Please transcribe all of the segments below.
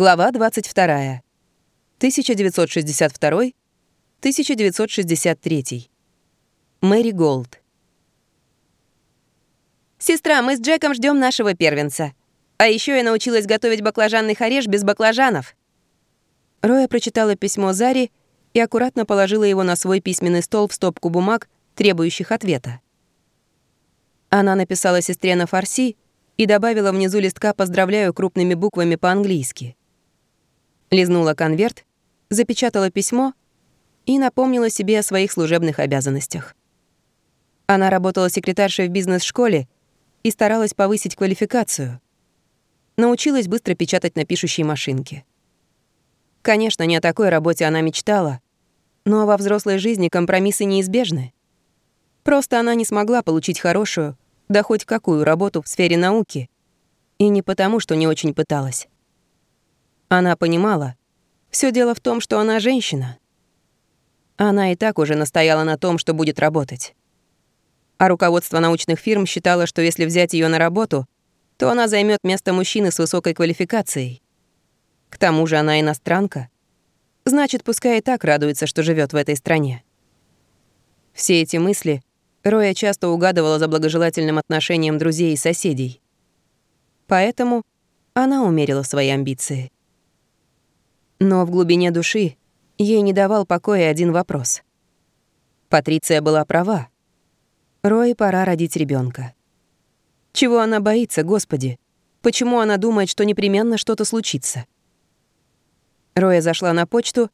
Глава 22. 1962-1963. Мэри Голд. «Сестра, мы с Джеком ждем нашего первенца. А еще я научилась готовить баклажанный хареш без баклажанов». Роя прочитала письмо Зари и аккуратно положила его на свой письменный стол в стопку бумаг, требующих ответа. Она написала сестре на фарси и добавила внизу листка «Поздравляю» крупными буквами по-английски. Лизнула конверт, запечатала письмо и напомнила себе о своих служебных обязанностях. Она работала секретаршей в бизнес-школе и старалась повысить квалификацию. Научилась быстро печатать на пишущей машинке. Конечно, не о такой работе она мечтала, но во взрослой жизни компромиссы неизбежны. Просто она не смогла получить хорошую, да хоть какую работу в сфере науки. И не потому, что не очень пыталась. Она понимала, все дело в том, что она женщина. Она и так уже настояла на том, что будет работать. А руководство научных фирм считало, что если взять ее на работу, то она займет место мужчины с высокой квалификацией. К тому же она иностранка. Значит, пускай и так радуется, что живет в этой стране. Все эти мысли Роя часто угадывала за благожелательным отношением друзей и соседей. Поэтому она умерила свои амбиции. Но в глубине души ей не давал покоя один вопрос. Патриция была права. Рой пора родить ребенка. Чего она боится, Господи? Почему она думает, что непременно что-то случится? Роя зашла на почту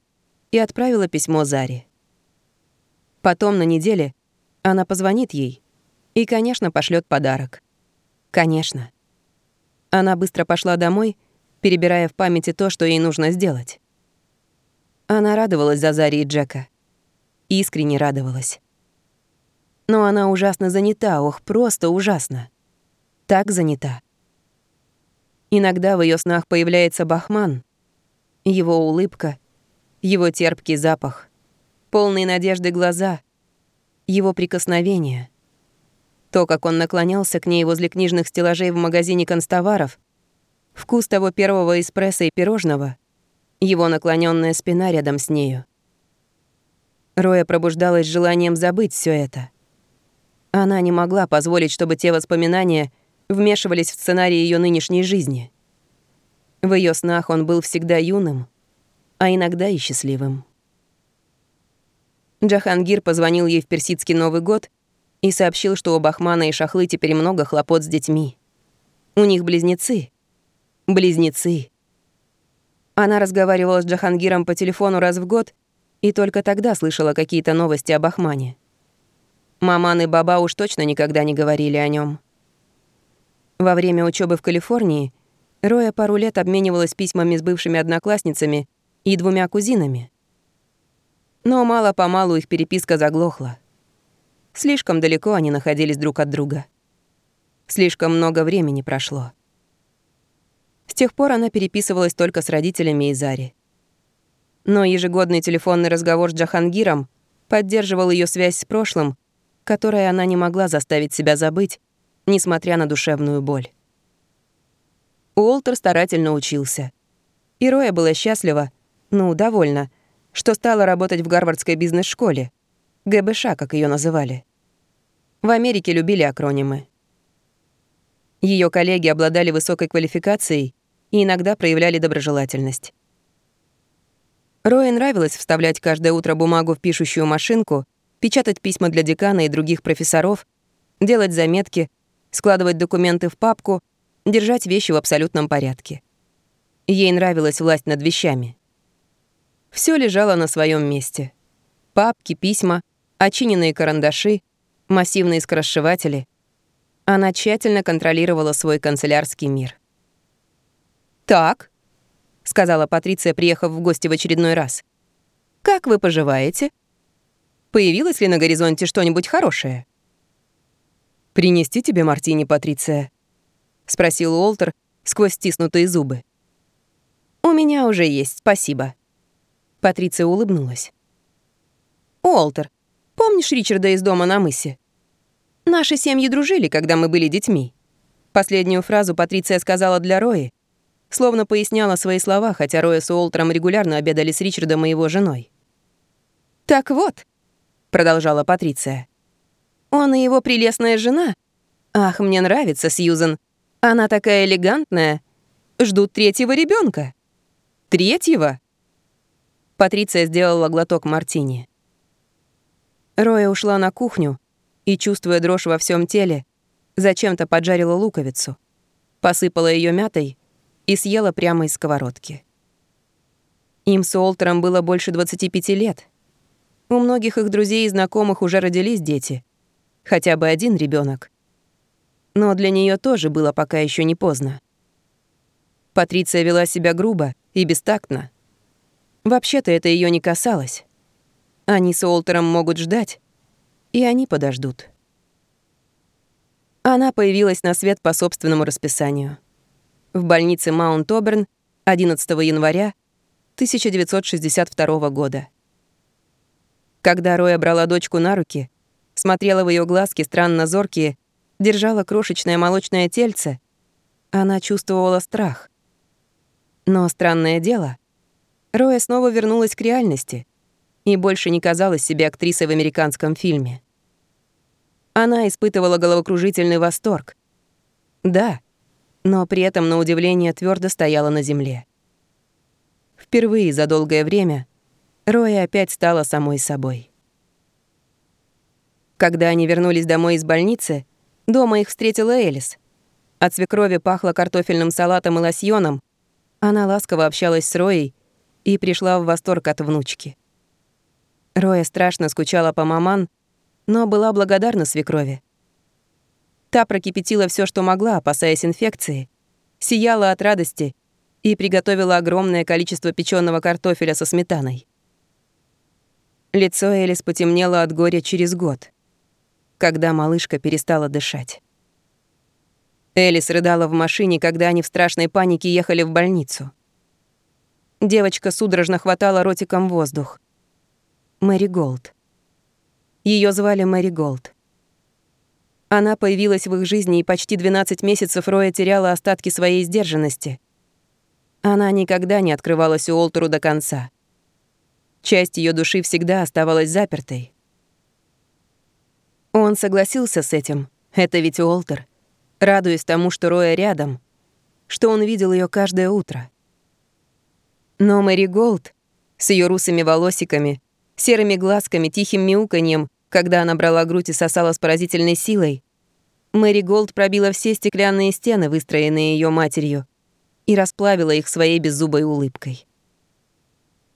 и отправила письмо Заре. Потом на неделе она позвонит ей и, конечно, пошлет подарок. Конечно. Она быстро пошла домой, перебирая в памяти то, что ей нужно сделать. Она радовалась за Зари и Джека. Искренне радовалась. Но она ужасно занята, ох, просто ужасно. Так занята. Иногда в ее снах появляется Бахман — его улыбка, его терпкий запах, полные надежды глаза, его прикосновение. То, как он наклонялся к ней возле книжных стеллажей в магазине констоваров, вкус того первого эспрессо и пирожного, его наклоненная спина рядом с нею. Роя пробуждалась желанием забыть все это. Она не могла позволить, чтобы те воспоминания вмешивались в сценарий ее нынешней жизни. В ее снах он был всегда юным, а иногда и счастливым. Джахангир позвонил ей в персидский Новый год и сообщил, что у Бахмана и Шахлы теперь много хлопот с детьми. У них близнецы. Близнецы. Она разговаривала с Джахангиром по телефону раз в год и только тогда слышала какие-то новости об Бахмане. Маман и Баба уж точно никогда не говорили о нем. Во время учебы в Калифорнии — Роя пару лет обменивалась письмами с бывшими одноклассницами и двумя кузинами. Но мало-помалу их переписка заглохла. Слишком далеко они находились друг от друга. Слишком много времени прошло. С тех пор она переписывалась только с родителями Изари. Но ежегодный телефонный разговор с Джахангиром поддерживал ее связь с прошлым, которое она не могла заставить себя забыть, несмотря на душевную боль. Уолтер старательно учился. И Роя была счастлива, ну, довольна, что стала работать в Гарвардской бизнес-школе. ГБШ, как ее называли. В Америке любили акронимы. Ее коллеги обладали высокой квалификацией и иногда проявляли доброжелательность. Рое нравилось вставлять каждое утро бумагу в пишущую машинку, печатать письма для декана и других профессоров, делать заметки, складывать документы в папку — держать вещи в абсолютном порядке. Ей нравилась власть над вещами. Все лежало на своем месте. Папки, письма, очиненные карандаши, массивные скоросшиватели. Она тщательно контролировала свой канцелярский мир. «Так», — сказала Патриция, приехав в гости в очередной раз. «Как вы поживаете? Появилось ли на горизонте что-нибудь хорошее?» «Принести тебе мартини, Патриция?» — спросил Уолтер сквозь стиснутые зубы. «У меня уже есть, спасибо». Патриция улыбнулась. «Уолтер, помнишь Ричарда из дома на мысе? Наши семьи дружили, когда мы были детьми». Последнюю фразу Патриция сказала для Рои. словно поясняла свои слова, хотя Роя с Уолтером регулярно обедали с Ричардом и его женой. «Так вот», — продолжала Патриция, — «он и его прелестная жена. Ах, мне нравится Сьюзен. Она такая элегантная. Ждут третьего ребенка. Третьего?» Патриция сделала глоток мартини. Роя ушла на кухню и, чувствуя дрожь во всем теле, зачем-то поджарила луковицу, посыпала ее мятой и съела прямо из сковородки. Им с Уолтером было больше 25 лет. У многих их друзей и знакомых уже родились дети. Хотя бы один ребенок. Но для нее тоже было пока еще не поздно. Патриция вела себя грубо и бестактно. Вообще-то это ее не касалось. Они с Уолтером могут ждать, и они подождут. Она появилась на свет по собственному расписанию. В больнице Маунт-Оберн 11 января 1962 года. Когда Роя брала дочку на руки, смотрела в ее глазки странно зоркие, держала крошечное молочное тельце, она чувствовала страх. Но странное дело, Роя снова вернулась к реальности и больше не казалась себе актрисой в американском фильме. Она испытывала головокружительный восторг. Да, но при этом, на удивление, твердо стояла на земле. Впервые за долгое время Роя опять стала самой собой. Когда они вернулись домой из больницы, дома их встретила Элис. От свекрови пахло картофельным салатом и лосьоном. Она ласково общалась с Роей и пришла в восторг от внучки. Роя страшно скучала по маман, но была благодарна свекрови. Та прокипятила все, что могла, опасаясь инфекции, сияла от радости и приготовила огромное количество печеного картофеля со сметаной. Лицо Элис потемнело от горя через год, когда малышка перестала дышать. Элис рыдала в машине, когда они в страшной панике ехали в больницу. Девочка судорожно хватала ротиком воздух. Мэри Голд. Ее звали Мэри Голд. Она появилась в их жизни, и почти 12 месяцев Роя теряла остатки своей сдержанности. Она никогда не открывалась Уолтеру до конца. Часть ее души всегда оставалась запертой. Он согласился с этим. Это ведь Уолтер. Радуясь тому, что Роя рядом, что он видел ее каждое утро. Но Мэри Голд с ее русыми волосиками, серыми глазками, тихим мяуканьем, когда она брала грудь и сосала с поразительной силой, Мэри Голд пробила все стеклянные стены, выстроенные ее матерью, и расплавила их своей беззубой улыбкой.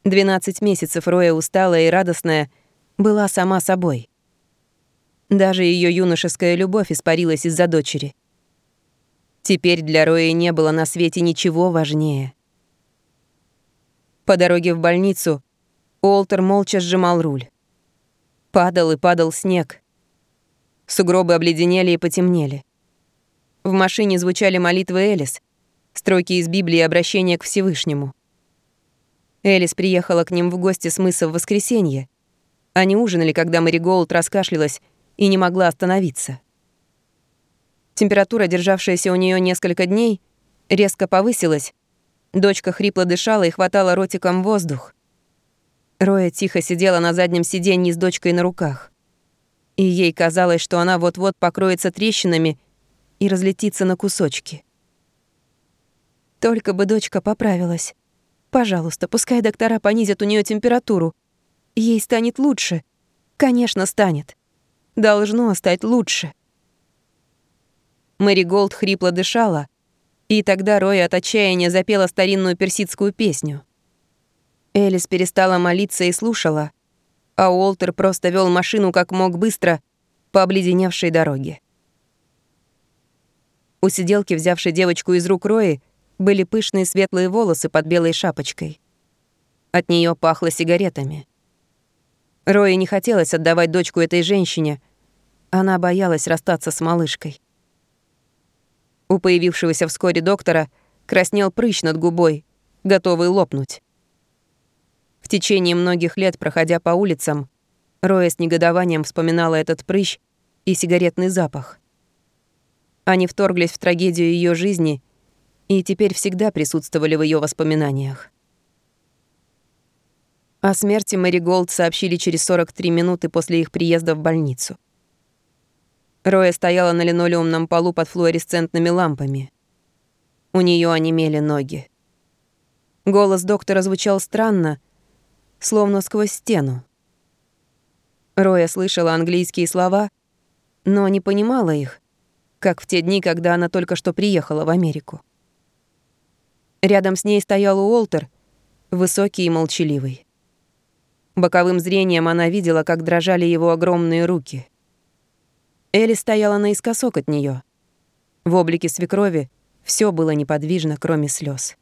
Двенадцать месяцев Роя усталая и радостная была сама собой. Даже ее юношеская любовь испарилась из-за дочери. Теперь для Роя не было на свете ничего важнее. По дороге в больницу Уолтер молча сжимал руль. Падал и падал снег. Сугробы обледенели и потемнели. В машине звучали молитвы Элис, строки из Библии и обращения к Всевышнему. Элис приехала к ним в гости с мыса в воскресенье. Они ужинали, когда Мэри Голд раскашлялась и не могла остановиться. Температура, державшаяся у нее несколько дней, резко повысилась, Дочка хрипло дышала и хватала ротиком воздух. Роя тихо сидела на заднем сиденье с дочкой на руках. И ей казалось, что она вот-вот покроется трещинами и разлетится на кусочки. Только бы дочка поправилась. Пожалуйста, пускай доктора понизят у нее температуру. Ей станет лучше. Конечно, станет. Должно стать лучше. Мэри Голд хрипло дышала, и тогда Рой от отчаяния запела старинную персидскую песню. Элис перестала молиться и слушала, а Уолтер просто вел машину как мог быстро по обледеневшей дороге. У сиделки, взявшей девочку из рук Рои, были пышные светлые волосы под белой шапочкой. От нее пахло сигаретами. Рои не хотелось отдавать дочку этой женщине. Она боялась расстаться с малышкой. У появившегося вскоре доктора краснел прыщ над губой, готовый лопнуть. В течение многих лет, проходя по улицам, Роя с негодованием вспоминала этот прыщ и сигаретный запах. Они вторглись в трагедию ее жизни и теперь всегда присутствовали в ее воспоминаниях. О смерти Мэри Голд сообщили через 43 минуты после их приезда в больницу. Роя стояла на линолеумном полу под флуоресцентными лампами. У нее онемели ноги. Голос доктора звучал странно, словно сквозь стену. Роя слышала английские слова, но не понимала их, как в те дни, когда она только что приехала в Америку. Рядом с ней стоял Уолтер, высокий и молчаливый. Боковым зрением она видела, как дрожали его огромные руки. Элли стояла наискосок от нее. В облике свекрови все было неподвижно, кроме слез.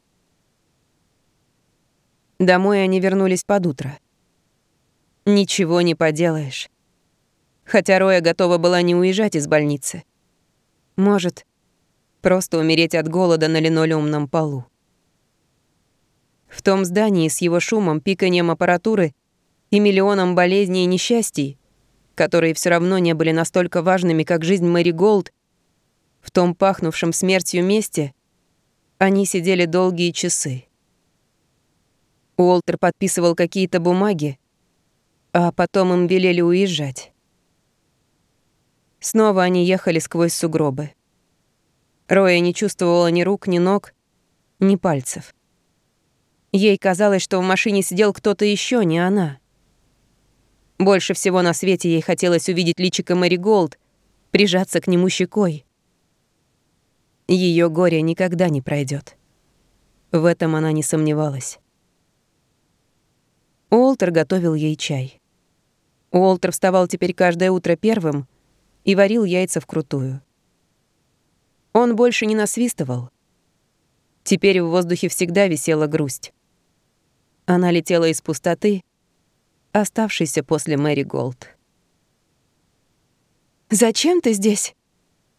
Домой они вернулись под утро. Ничего не поделаешь. Хотя Роя готова была не уезжать из больницы. Может, просто умереть от голода на линолеумном полу. В том здании с его шумом, пиканием аппаратуры — и миллионам болезней и несчастий, которые все равно не были настолько важными, как жизнь Мэри Голд, в том пахнувшем смертью месте, они сидели долгие часы. Уолтер подписывал какие-то бумаги, а потом им велели уезжать. Снова они ехали сквозь сугробы. Роя не чувствовала ни рук, ни ног, ни пальцев. Ей казалось, что в машине сидел кто-то еще, не она. Больше всего на свете ей хотелось увидеть личико Мэри Голд, прижаться к нему щекой. Ее горе никогда не пройдет. В этом она не сомневалась. Уолтер готовил ей чай. Уолтер вставал теперь каждое утро первым и варил яйца вкрутую. Он больше не насвистывал. Теперь в воздухе всегда висела грусть. Она летела из пустоты, оставшийся после Мэри Голд. «Зачем ты здесь?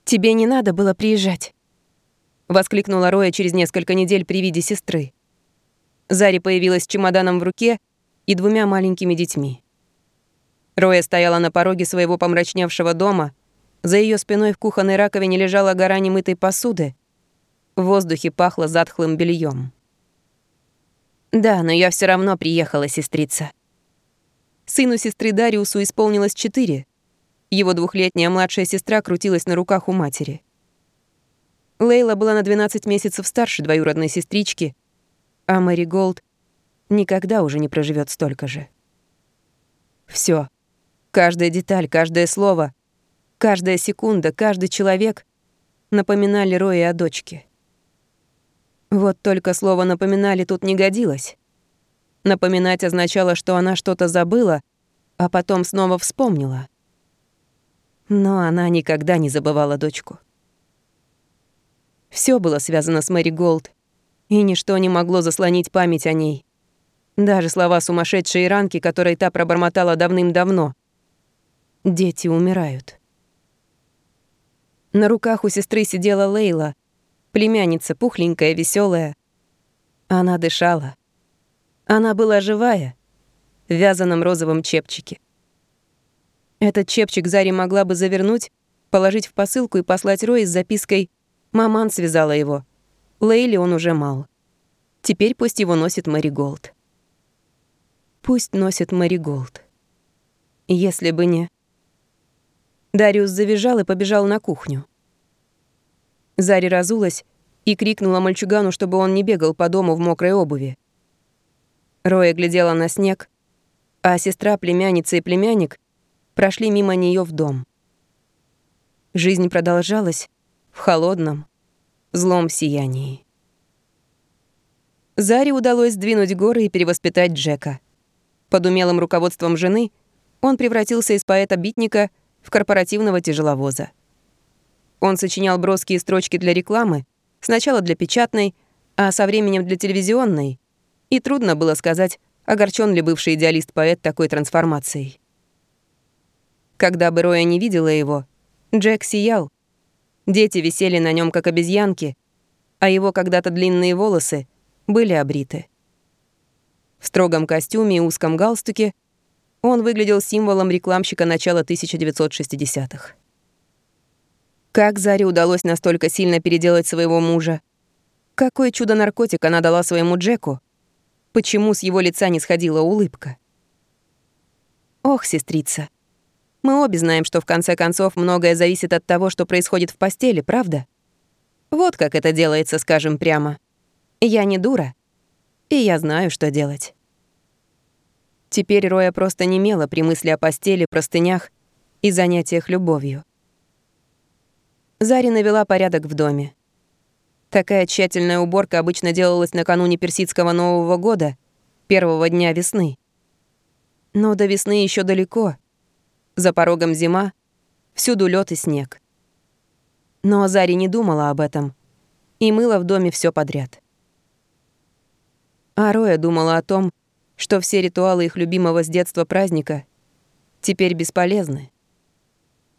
Тебе не надо было приезжать», — воскликнула Роя через несколько недель при виде сестры. Зари появилась с чемоданом в руке и двумя маленькими детьми. Роя стояла на пороге своего помрачневшего дома, за ее спиной в кухонной раковине лежала гора немытой посуды, в воздухе пахло затхлым бельем. «Да, но я все равно приехала, сестрица», Сыну сестры Дариусу исполнилось четыре. Его двухлетняя младшая сестра крутилась на руках у матери. Лейла была на 12 месяцев старше двоюродной сестрички, а Мэри Голд никогда уже не проживет столько же. Все, каждая деталь, каждое слово, каждая секунда, каждый человек напоминали Рое о дочке. Вот только слово «напоминали» тут не годилось. Напоминать означало, что она что-то забыла, а потом снова вспомнила. Но она никогда не забывала дочку. Все было связано с Мэри Голд, и ничто не могло заслонить память о ней. Даже слова сумасшедшей Иранки, которые та пробормотала давным-давно. «Дети умирают». На руках у сестры сидела Лейла, племянница, пухленькая, веселая. Она дышала. Она была живая, в вязаном розовом чепчике. Этот чепчик Зари могла бы завернуть, положить в посылку и послать Рой с запиской «Маман связала его. Лейли он уже мал. Теперь пусть его носит Мэри Голд». Пусть носит Мэри Голд. Если бы не... Дариус завизжал и побежал на кухню. Зари разулась и крикнула мальчугану, чтобы он не бегал по дому в мокрой обуви. Роя глядела на снег, а сестра, племянница и племянник прошли мимо нее в дом. Жизнь продолжалась в холодном, злом сиянии. Заре удалось сдвинуть горы и перевоспитать Джека. Под умелым руководством жены он превратился из поэта-битника в корпоративного тяжеловоза. Он сочинял броские строчки для рекламы, сначала для печатной, а со временем для телевизионной, и трудно было сказать, огорчен ли бывший идеалист-поэт такой трансформацией. Когда бы Роя не видела его, Джек сиял. Дети висели на нем как обезьянки, а его когда-то длинные волосы были обриты. В строгом костюме и узком галстуке он выглядел символом рекламщика начала 1960-х. Как Заре удалось настолько сильно переделать своего мужа? Какой чудо-наркотик она дала своему Джеку? Почему с его лица не сходила улыбка? Ох, сестрица, мы обе знаем, что в конце концов многое зависит от того, что происходит в постели, правда? Вот как это делается, скажем прямо. Я не дура, и я знаю, что делать. Теперь Роя просто немела при мысли о постели, простынях и занятиях любовью. Зари навела порядок в доме. Такая тщательная уборка обычно делалась накануне персидского Нового года, первого дня весны. Но до весны еще далеко. За порогом зима, всюду лед и снег. Но Зари не думала об этом и мыла в доме все подряд. А Роя думала о том, что все ритуалы их любимого с детства праздника теперь бесполезны.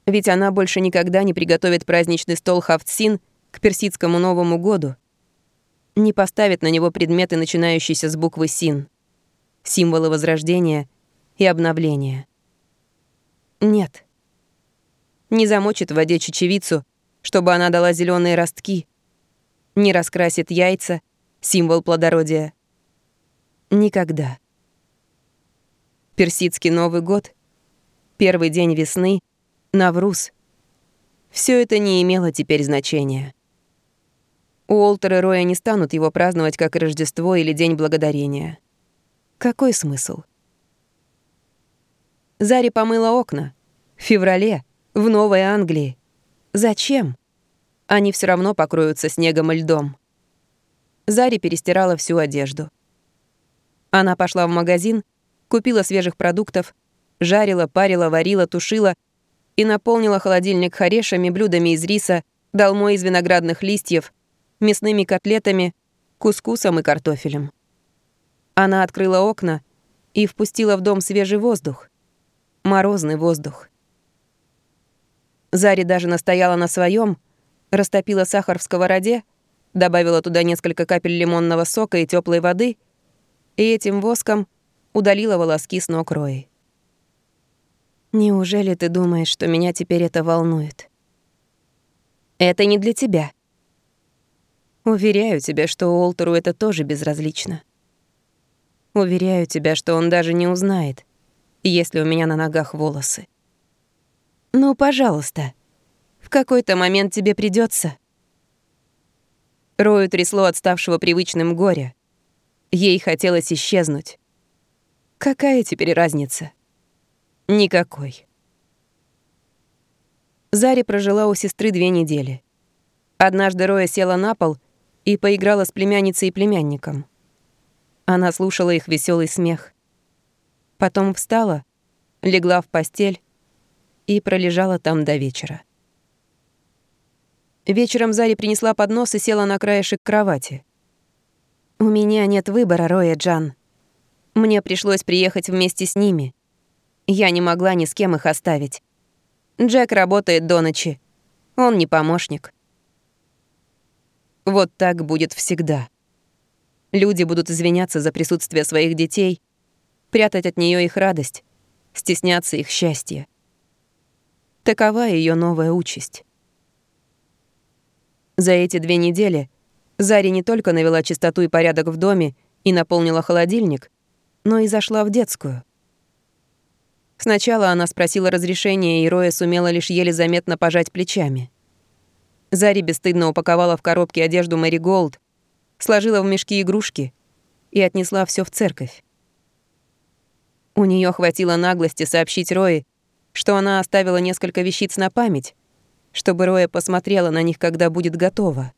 Ведь она больше никогда не приготовит праздничный стол Хафтсин к персидскому Новому году. Не поставит на него предметы, начинающиеся с буквы «Син», символы возрождения и обновления. Нет. Не замочит в воде чечевицу, чтобы она дала зеленые ростки. Не раскрасит яйца, символ плодородия. Никогда. Персидский Новый год, первый день весны, Навруз. Все это не имело теперь значения. Уолтер и Роя не станут его праздновать как Рождество или День Благодарения. Какой смысл? Зари помыла окна. В феврале, в Новой Англии. Зачем? Они все равно покроются снегом и льдом. Зари перестирала всю одежду. Она пошла в магазин, купила свежих продуктов, жарила, парила, варила, тушила и наполнила холодильник харешами, блюдами из риса, долмой из виноградных листьев, мясными котлетами, кускусом и картофелем. Она открыла окна и впустила в дом свежий воздух. Морозный воздух. Зари даже настояла на своем, растопила сахар в сковороде, добавила туда несколько капель лимонного сока и теплой воды и этим воском удалила волоски с ног Рои. «Неужели ты думаешь, что меня теперь это волнует?» «Это не для тебя», Уверяю тебя, что Уолтеру это тоже безразлично. Уверяю тебя, что он даже не узнает, если у меня на ногах волосы. Ну, пожалуйста, в какой-то момент тебе придется. Рою трясло отставшего привычным горя. Ей хотелось исчезнуть. Какая теперь разница? Никакой. Зари прожила у сестры две недели. Однажды Роя села на пол — и поиграла с племянницей и племянником. Она слушала их веселый смех. Потом встала, легла в постель и пролежала там до вечера. Вечером Зари принесла поднос и села на краешек кровати. «У меня нет выбора, Роя Джан. Мне пришлось приехать вместе с ними. Я не могла ни с кем их оставить. Джек работает до ночи. Он не помощник. Вот так будет всегда. Люди будут извиняться за присутствие своих детей, прятать от нее их радость, стесняться их счастья. Такова ее новая участь. За эти две недели Зари не только навела чистоту и порядок в доме и наполнила холодильник, но и зашла в детскую. Сначала она спросила разрешения, и Роя сумела лишь еле заметно пожать плечами. Зари бесстыдно упаковала в коробки одежду Мэри Голд, сложила в мешки игрушки и отнесла все в церковь. У нее хватило наглости сообщить Рое, что она оставила несколько вещиц на память, чтобы Роя посмотрела на них, когда будет готова.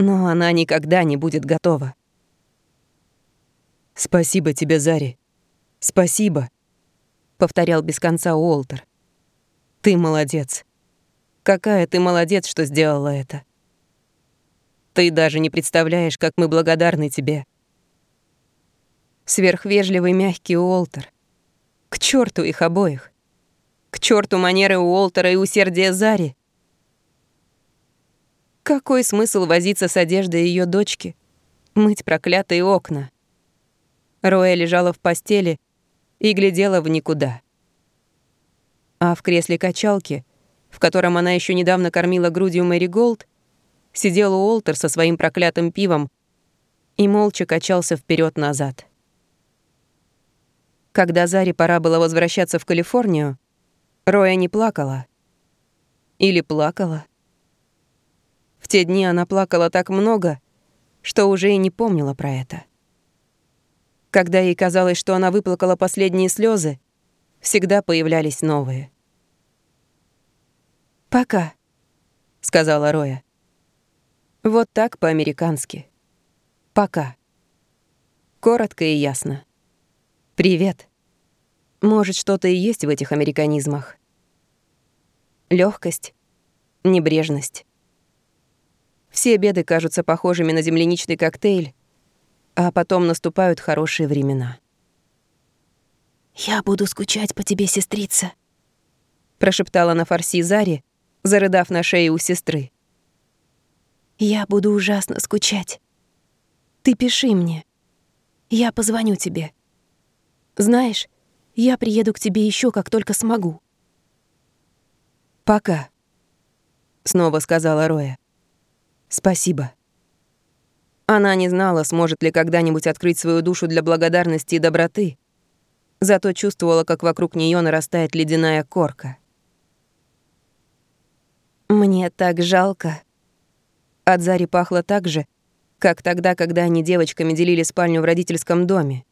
Но она никогда не будет готова. «Спасибо тебе, Зари. Спасибо», — повторял без конца Уолтер. «Ты молодец». Какая ты молодец, что сделала это. Ты даже не представляешь, как мы благодарны тебе. Сверхвежливый мягкий Уолтер. К черту их обоих. К черту манеры Уолтера и усердия Зари. Какой смысл возиться с одеждой ее дочки, мыть проклятые окна? Роя лежала в постели и глядела в никуда. А в кресле качалки — в котором она еще недавно кормила грудью Мэри Голд, сидел Уолтер со своим проклятым пивом и молча качался вперед назад Когда Заре пора было возвращаться в Калифорнию, Роя не плакала. Или плакала. В те дни она плакала так много, что уже и не помнила про это. Когда ей казалось, что она выплакала последние слезы, всегда появлялись новые. «Пока», — сказала Роя. Вот так по-американски. Пока. Коротко и ясно. Привет. Может, что-то и есть в этих американизмах. Легкость, небрежность. Все беды кажутся похожими на земляничный коктейль, а потом наступают хорошие времена. «Я буду скучать по тебе, сестрица», — прошептала на фарси Зари, зарыдав на шее у сестры. «Я буду ужасно скучать. Ты пиши мне. Я позвоню тебе. Знаешь, я приеду к тебе еще, как только смогу». «Пока», — снова сказала Роя. «Спасибо». Она не знала, сможет ли когда-нибудь открыть свою душу для благодарности и доброты, зато чувствовала, как вокруг нее нарастает ледяная корка. «Мне так жалко». От Зари пахло так же, как тогда, когда они девочками делили спальню в родительском доме.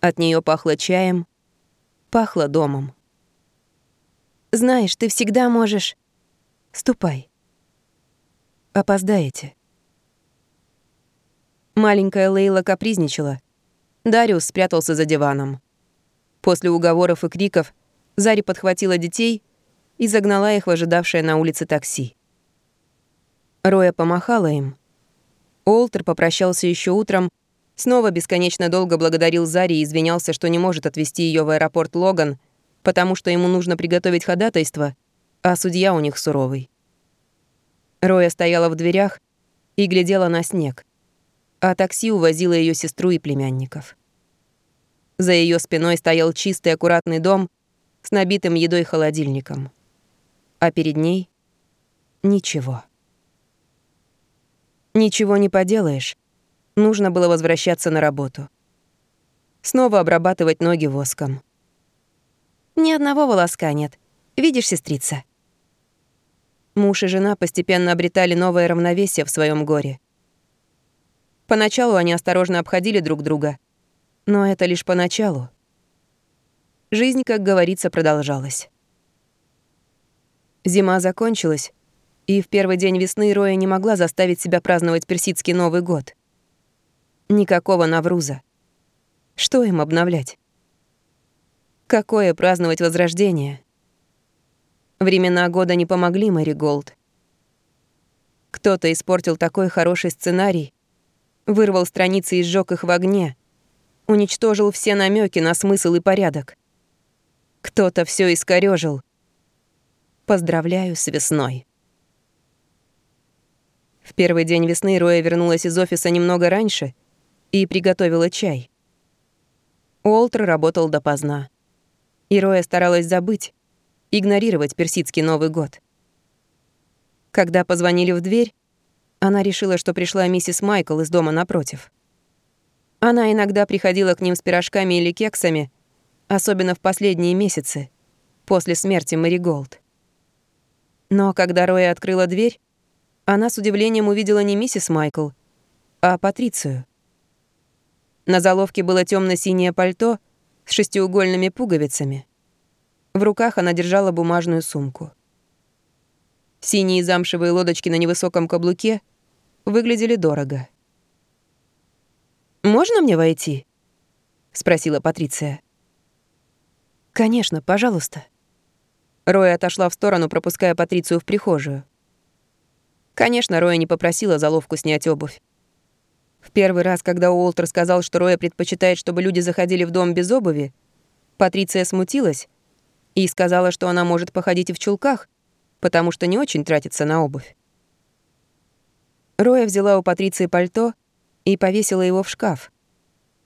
От нее пахло чаем, пахло домом. «Знаешь, ты всегда можешь...» «Ступай». «Опоздаете». Маленькая Лейла капризничала. Дариус спрятался за диваном. После уговоров и криков Зари подхватила детей и загнала их в ожидавшее на улице такси. Роя помахала им. Олтер попрощался еще утром, снова бесконечно долго благодарил Зари и извинялся, что не может отвезти ее в аэропорт Логан, потому что ему нужно приготовить ходатайство, а судья у них суровый. Роя стояла в дверях и глядела на снег а такси увозило ее сестру и племянников. За ее спиной стоял чистый аккуратный дом с набитым едой холодильником. А перед ней — ничего. Ничего не поделаешь. Нужно было возвращаться на работу. Снова обрабатывать ноги воском. Ни одного волоска нет. Видишь, сестрица? Муж и жена постепенно обретали новое равновесие в своем горе. Поначалу они осторожно обходили друг друга. Но это лишь поначалу. Жизнь, как говорится, продолжалась. Зима закончилась, и в первый день весны Роя не могла заставить себя праздновать персидский Новый год. Никакого Навруза. Что им обновлять? Какое праздновать Возрождение? Времена года не помогли Мэри Голд. Кто-то испортил такой хороший сценарий, вырвал страницы и сжёг их в огне, уничтожил все намеки на смысл и порядок. Кто-то все искорёжил. Поздравляю с весной. В первый день весны Роя вернулась из офиса немного раньше и приготовила чай. Уолтер работал допоздна. И Роя старалась забыть, игнорировать персидский Новый год. Когда позвонили в дверь, она решила, что пришла миссис Майкл из дома напротив. Она иногда приходила к ним с пирожками или кексами, особенно в последние месяцы, после смерти Мэри Голд. Но когда Роя открыла дверь, она с удивлением увидела не миссис Майкл, а Патрицию. На заловке было темно синее пальто с шестиугольными пуговицами. В руках она держала бумажную сумку. Синие замшевые лодочки на невысоком каблуке — выглядели дорого. «Можно мне войти?» — спросила Патриция. «Конечно, пожалуйста». Роя отошла в сторону, пропуская Патрицию в прихожую. Конечно, Роя не попросила заловку снять обувь. В первый раз, когда Уолтер сказал, что Роя предпочитает, чтобы люди заходили в дом без обуви, Патриция смутилась и сказала, что она может походить и в чулках, потому что не очень тратится на обувь. Роя взяла у Патриции пальто и повесила его в шкаф,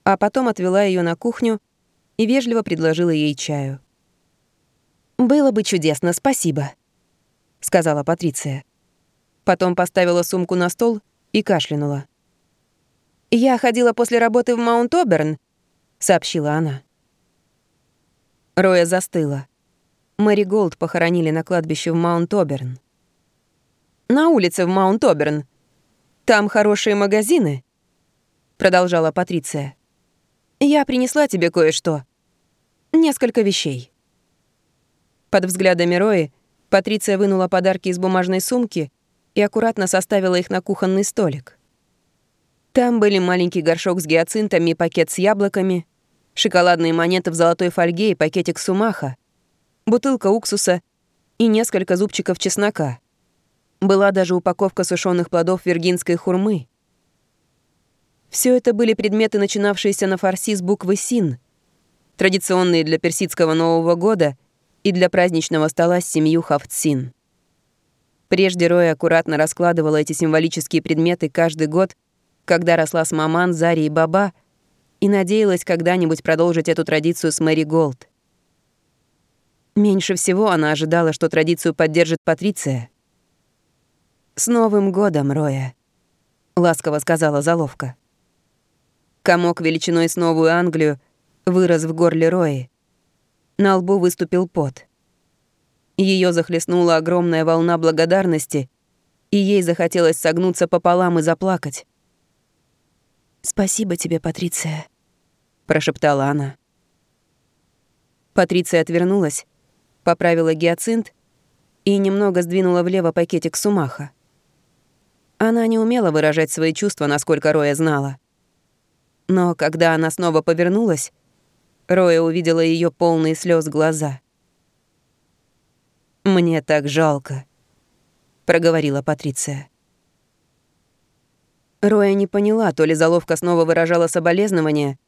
а потом отвела ее на кухню и вежливо предложила ей чаю. «Было бы чудесно, спасибо», — сказала Патриция. Потом поставила сумку на стол и кашлянула. «Я ходила после работы в Маунт-Оберн», — сообщила она. Роя застыла. Мэри Голд похоронили на кладбище в Маунт-Оберн. «На улице в Маунт-Оберн. Там хорошие магазины», — продолжала Патриция. «Я принесла тебе кое-что. Несколько вещей». Под взглядами Рои Патриция вынула подарки из бумажной сумки и аккуратно составила их на кухонный столик. Там были маленький горшок с гиацинтами и пакет с яблоками, шоколадные монеты в золотой фольге и пакетик сумаха, бутылка уксуса и несколько зубчиков чеснока. Была даже упаковка сушеных плодов виргинской хурмы. Все это были предметы, начинавшиеся на фарси с буквы «Син», традиционные для персидского Нового года и для праздничного стола с семью Хафтсин. Прежде Роя аккуратно раскладывала эти символические предметы каждый год, когда росла с Маман, Зари и Баба, и надеялась когда-нибудь продолжить эту традицию с Мэри Голд. Меньше всего она ожидала, что традицию поддержит Патриция. «С Новым годом, Роя!» — ласково сказала заловка. Комок величиной с Новую Англию вырос в горле Рои. На лбу выступил пот. Ее захлестнула огромная волна благодарности, и ей захотелось согнуться пополам и заплакать. «Спасибо тебе, Патриция», — прошептала она. Патриция отвернулась, поправила гиацинт и немного сдвинула влево пакетик сумаха. Она не умела выражать свои чувства, насколько Роя знала. Но когда она снова повернулась, Роя увидела ее полные слез глаза — «Мне так жалко», — проговорила Патриция. Роя не поняла, то ли заловка снова выражала соболезнования.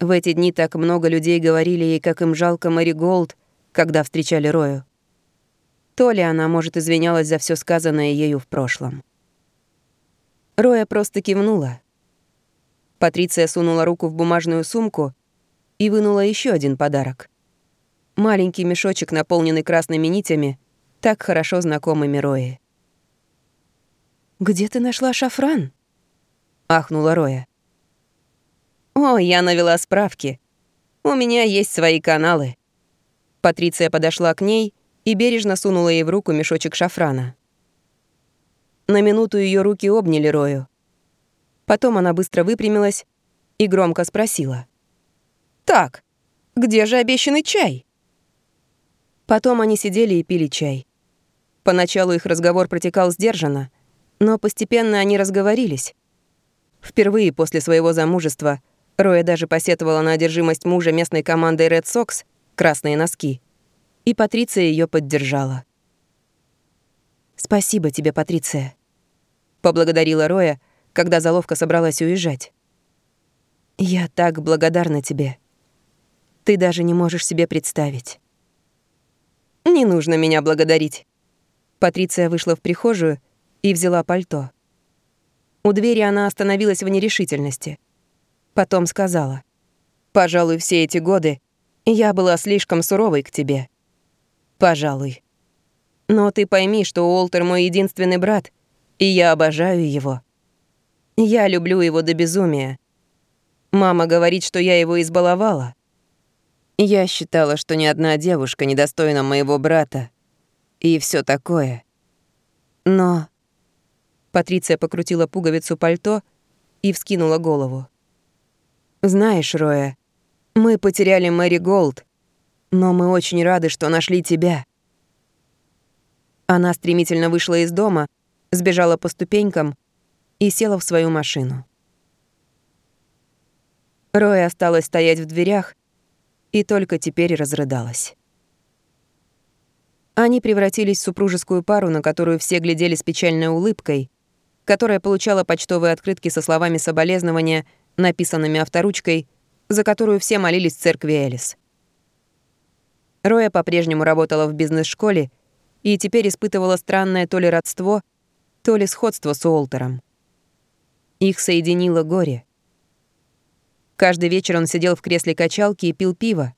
В эти дни так много людей говорили ей, как им жалко Мэри Голд, когда встречали Рою. То ли она, может, извинялась за все сказанное ею в прошлом. Роя просто кивнула. Патриция сунула руку в бумажную сумку и вынула еще один подарок. Маленький мешочек, наполненный красными нитями, так хорошо знакомыми Рои. «Где ты нашла шафран?» — ахнула Роя. «О, я навела справки. У меня есть свои каналы». Патриция подошла к ней и бережно сунула ей в руку мешочек шафрана. На минуту ее руки обняли Рою. Потом она быстро выпрямилась и громко спросила. «Так, где же обещанный чай?» Потом они сидели и пили чай. Поначалу их разговор протекал сдержанно, но постепенно они разговорились. Впервые после своего замужества Роя даже посетовала на одержимость мужа местной командой Red Sox «Красные носки», и Патриция ее поддержала. «Спасибо тебе, Патриция», — поблагодарила Роя, когда заловка собралась уезжать. «Я так благодарна тебе. Ты даже не можешь себе представить». «Не нужно меня благодарить». Патриция вышла в прихожую и взяла пальто. У двери она остановилась в нерешительности. Потом сказала. «Пожалуй, все эти годы я была слишком суровой к тебе. Пожалуй. Но ты пойми, что Уолтер мой единственный брат, и я обожаю его. Я люблю его до безумия. Мама говорит, что я его избаловала. Я считала, что ни одна девушка недостойна моего брата. И все такое. Но... Патриция покрутила пуговицу пальто и вскинула голову. «Знаешь, Роя, мы потеряли Мэри Голд, но мы очень рады, что нашли тебя». Она стремительно вышла из дома, сбежала по ступенькам и села в свою машину. Роя осталась стоять в дверях, и только теперь разрыдалась. Они превратились в супружескую пару, на которую все глядели с печальной улыбкой, которая получала почтовые открытки со словами соболезнования, написанными авторучкой, за которую все молились в церкви Элис. Роя по-прежнему работала в бизнес-школе и теперь испытывала странное то ли родство, то ли сходство с Уолтером. Их соединило горе — Каждый вечер он сидел в кресле качалки и пил пиво.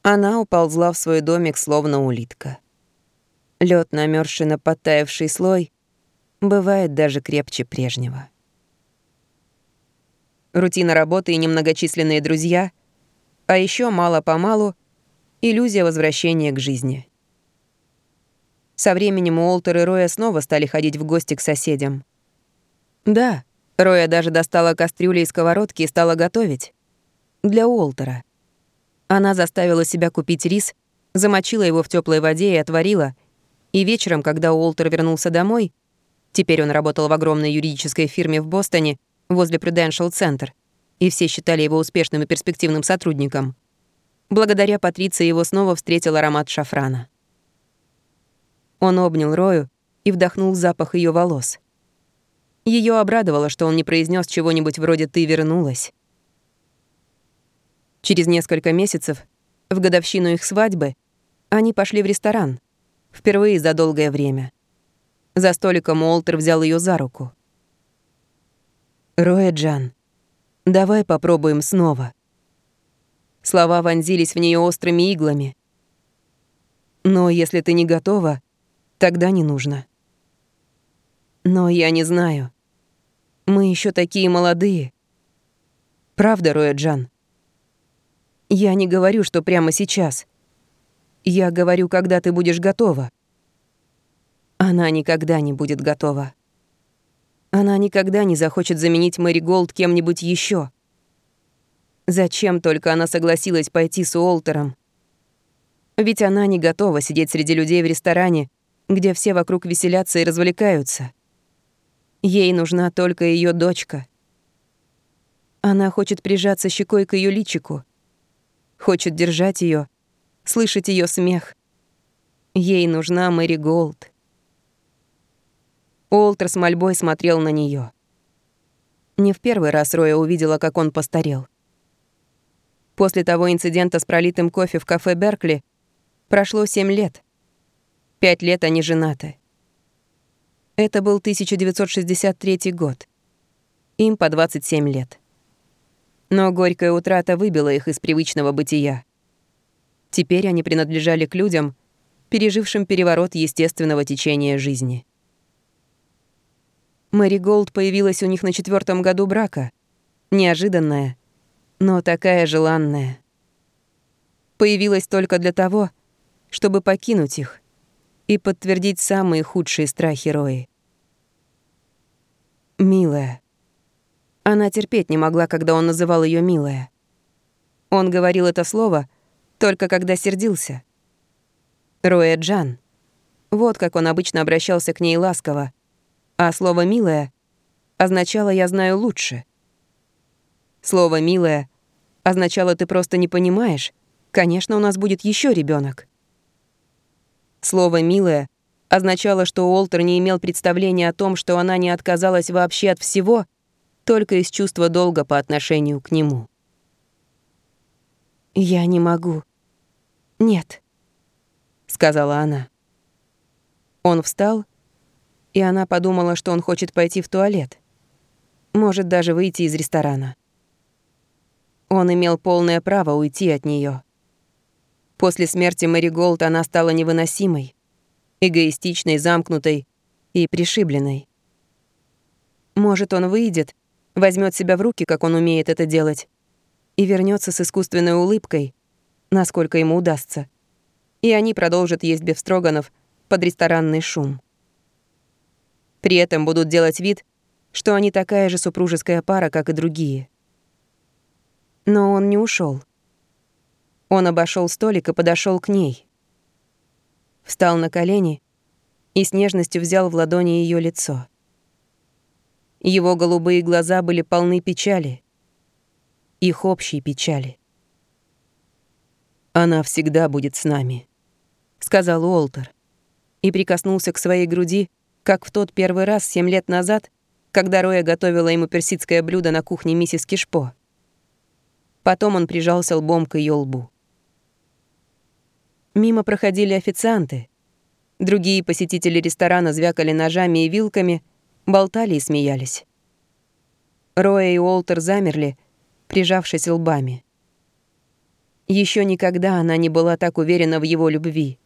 Она уползла в свой домик, словно улитка. Лед, намерзший на подтаявший слой, бывает даже крепче прежнего. Рутина работы и немногочисленные друзья, а еще мало-помалу иллюзия возвращения к жизни. Со временем Уолтер и Роя снова стали ходить в гости к соседям. Да, Роя даже достала кастрюли и сковородки и стала готовить. Для Уолтера. Она заставила себя купить рис, замочила его в теплой воде и отварила. И вечером, когда Уолтер вернулся домой, теперь он работал в огромной юридической фирме в Бостоне возле Prudential Center, и все считали его успешным и перспективным сотрудником. Благодаря Патриции его снова встретил аромат шафрана. Он обнял Рою и вдохнул запах ее волос. Ее обрадовало, что он не произнес чего-нибудь вроде «ты вернулась». Через несколько месяцев, в годовщину их свадьбы, они пошли в ресторан. Впервые за долгое время. За столиком Уолтер взял ее за руку. «Роя Джан, давай попробуем снова». Слова вонзились в нее острыми иглами. «Но если ты не готова, тогда не нужно». «Но я не знаю. Мы еще такие молодые. Правда, Роя Джан?» «Я не говорю, что прямо сейчас. Я говорю, когда ты будешь готова». Она никогда не будет готова. Она никогда не захочет заменить Мэри Голд кем-нибудь еще. Зачем только она согласилась пойти с Уолтером? Ведь она не готова сидеть среди людей в ресторане, где все вокруг веселятся и развлекаются. Ей нужна только ее дочка. Она хочет прижаться щекой к ее личику, хочет держать ее, слышать ее смех. Ей нужна Мэри Голд. Уолтер с мольбой смотрел на нее. Не в первый раз Роя увидела, как он постарел. После того инцидента с пролитым кофе в кафе Беркли прошло семь лет. Пять лет они женаты. Это был 1963 год. Им по 27 лет. Но горькая утрата выбила их из привычного бытия. Теперь они принадлежали к людям, пережившим переворот естественного течения жизни. Мэри Голд появилась у них на четвертом году брака. Неожиданная, но такая желанная. Появилась только для того, чтобы покинуть их и подтвердить самые худшие страхи Рои. «Милая». Она терпеть не могла, когда он называл ее «милая». Он говорил это слово только когда сердился. Роя Джан. Вот как он обычно обращался к ней ласково, а слово «милая» означало «я знаю лучше». Слово «милая» означало «ты просто не понимаешь», конечно, у нас будет еще ребенок. Слово «милая» означало, что Уолтер не имел представления о том, что она не отказалась вообще от всего, только из чувства долга по отношению к нему. «Я не могу. Нет», — сказала она. Он встал и она подумала, что он хочет пойти в туалет. Может даже выйти из ресторана. Он имел полное право уйти от нее. После смерти Мэри Голд она стала невыносимой, эгоистичной, замкнутой и пришибленной. Может, он выйдет, возьмет себя в руки, как он умеет это делать, и вернется с искусственной улыбкой, насколько ему удастся. И они продолжат есть бефстроганов под ресторанный шум. При этом будут делать вид, что они такая же супружеская пара, как и другие. Но он не ушел. Он обошел столик и подошел к ней. Встал на колени и с нежностью взял в ладони ее лицо. Его голубые глаза были полны печали, их общей печали. «Она всегда будет с нами», — сказал Уолтер и прикоснулся к своей груди, как в тот первый раз семь лет назад, когда Роя готовила ему персидское блюдо на кухне миссис Кишпо. Потом он прижался лбом к ее лбу. Мимо проходили официанты. Другие посетители ресторана звякали ножами и вилками, болтали и смеялись. Роя и Уолтер замерли, прижавшись лбами. Еще никогда она не была так уверена в его любви.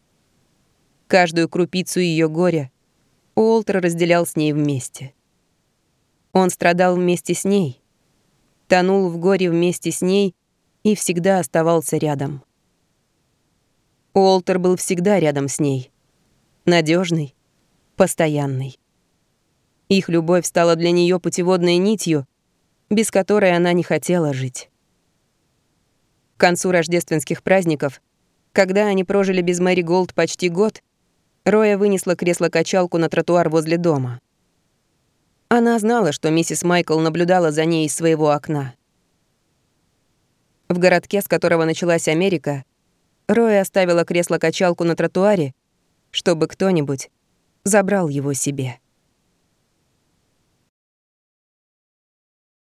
Каждую крупицу ее горя — Уолтер разделял с ней вместе. Он страдал вместе с ней, тонул в горе вместе с ней и всегда оставался рядом. Уолтер был всегда рядом с ней. надежный, постоянный. Их любовь стала для нее путеводной нитью, без которой она не хотела жить. К концу рождественских праздников, когда они прожили без Мэри Голд почти год, Роя вынесла кресло-качалку на тротуар возле дома. Она знала, что миссис Майкл наблюдала за ней из своего окна. В городке, с которого началась Америка, Роя оставила кресло-качалку на тротуаре, чтобы кто-нибудь забрал его себе.